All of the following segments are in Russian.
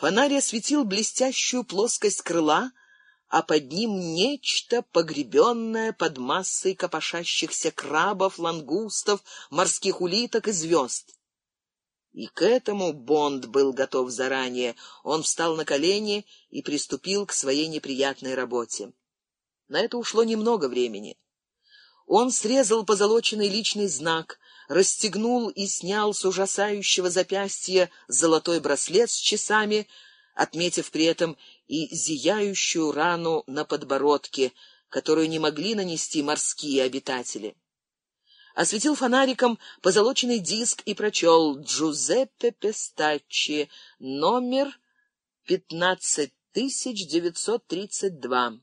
Фонарь осветил блестящую плоскость крыла, а под ним нечто погребенное под массой копошащихся крабов, лангустов, морских улиток и звезд. И к этому Бонд был готов заранее. Он встал на колени и приступил к своей неприятной работе. На это ушло немного времени. Он срезал позолоченный личный знак, расстегнул и снял с ужасающего запястья золотой браслет с часами, отметив при этом и зияющую рану на подбородке, которую не могли нанести морские обитатели осветил фонариком позолоченный диск и прочел «Джузеппе Пестаччи, номер 15932».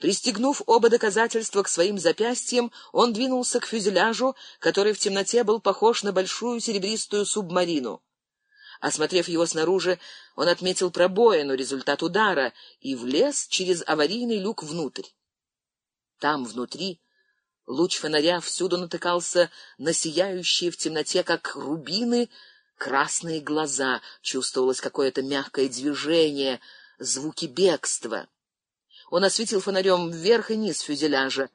Пристегнув оба доказательства к своим запястьям, он двинулся к фюзеляжу, который в темноте был похож на большую серебристую субмарину. Осмотрев его снаружи, он отметил пробоину, результат удара, и влез через аварийный люк внутрь. Там, внутри, Луч фонаря всюду натыкался на сияющие в темноте, как рубины, красные глаза. Чувствовалось какое-то мягкое движение, звуки бегства. Он осветил фонарем вверх и низ фюзеляжа.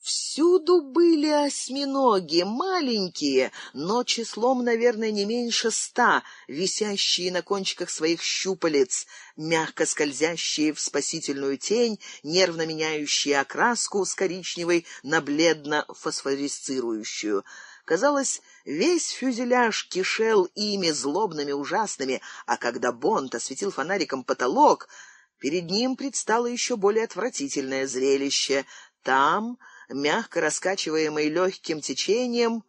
Всюду были осьминоги, маленькие, но числом, наверное, не меньше ста, висящие на кончиках своих щупалец, мягко скользящие в спасительную тень, нервно меняющие окраску с коричневой на бледно-фосфорисцирующую. Казалось, весь фюзеляж кишел ими злобными, ужасными, а когда Бонд осветил фонариком потолок, перед ним предстало еще более отвратительное зрелище. Там мягко раскачиваемый легким течением,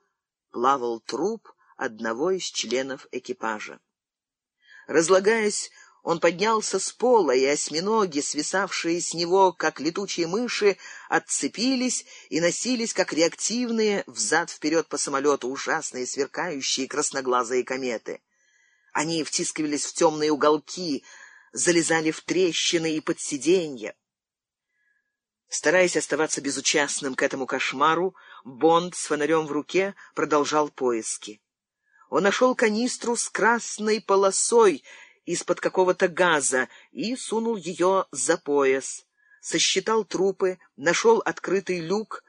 плавал труп одного из членов экипажа. Разлагаясь, он поднялся с пола, и осьминоги, свисавшие с него, как летучие мыши, отцепились и носились, как реактивные, взад-вперед по самолету, ужасные, сверкающие красноглазые кометы. Они втискивались в темные уголки, залезали в трещины и под сиденья. Стараясь оставаться безучастным к этому кошмару, Бонд с фонарем в руке продолжал поиски. Он нашел канистру с красной полосой из-под какого-то газа и сунул ее за пояс. Сосчитал трупы, нашел открытый люк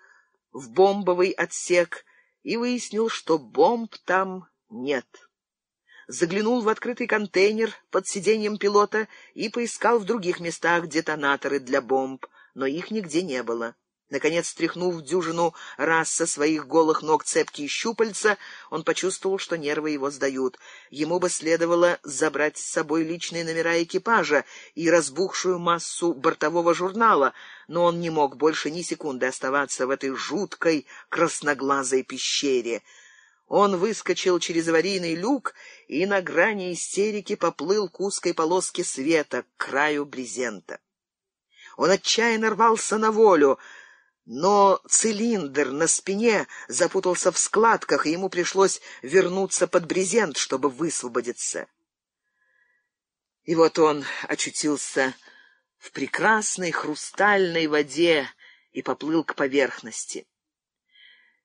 в бомбовый отсек и выяснил, что бомб там нет. Заглянул в открытый контейнер под сиденьем пилота и поискал в других местах детонаторы для бомб но их нигде не было. Наконец, стряхнув дюжину раз со своих голых ног цепкие щупальца, он почувствовал, что нервы его сдают. Ему бы следовало забрать с собой личные номера экипажа и разбухшую массу бортового журнала, но он не мог больше ни секунды оставаться в этой жуткой красноглазой пещере. Он выскочил через аварийный люк и на грани истерики поплыл к узкой полоске света, к краю брезента. Он отчаянно рвался на волю, но цилиндр на спине запутался в складках, и ему пришлось вернуться под брезент, чтобы высвободиться. И вот он очутился в прекрасной хрустальной воде и поплыл к поверхности.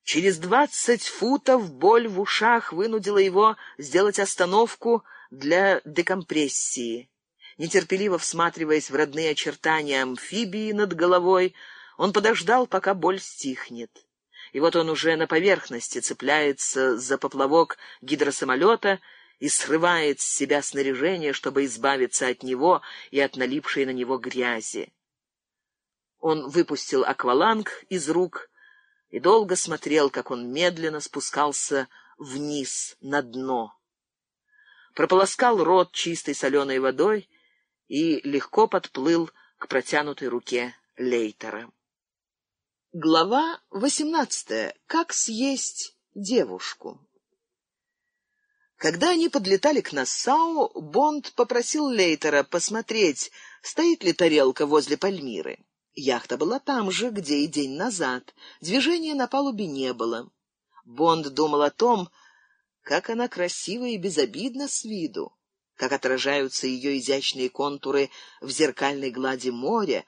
Через двадцать футов боль в ушах вынудила его сделать остановку для декомпрессии. Нетерпеливо всматриваясь в родные очертания амфибии над головой, он подождал, пока боль стихнет. И вот он уже на поверхности цепляется за поплавок гидросамолета и срывает с себя снаряжение, чтобы избавиться от него и от налипшей на него грязи. Он выпустил акваланг из рук и долго смотрел, как он медленно спускался вниз, на дно. Прополоскал рот чистой соленой водой и легко подплыл к протянутой руке Лейтера. Глава восемнадцатая. Как съесть девушку? Когда они подлетали к Нассау, Бонд попросил Лейтера посмотреть, стоит ли тарелка возле Пальмиры. Яхта была там же, где и день назад. Движения на палубе не было. Бонд думал о том, как она красива и безобидна с виду как отражаются ее изящные контуры в зеркальной глади моря,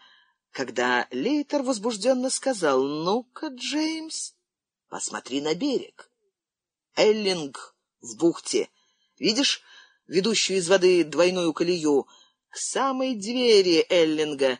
когда Лейтер возбужденно сказал, «Ну-ка, Джеймс, посмотри на берег. Эллинг в бухте. Видишь, ведущую из воды двойную колею, к самой двери Эллинга,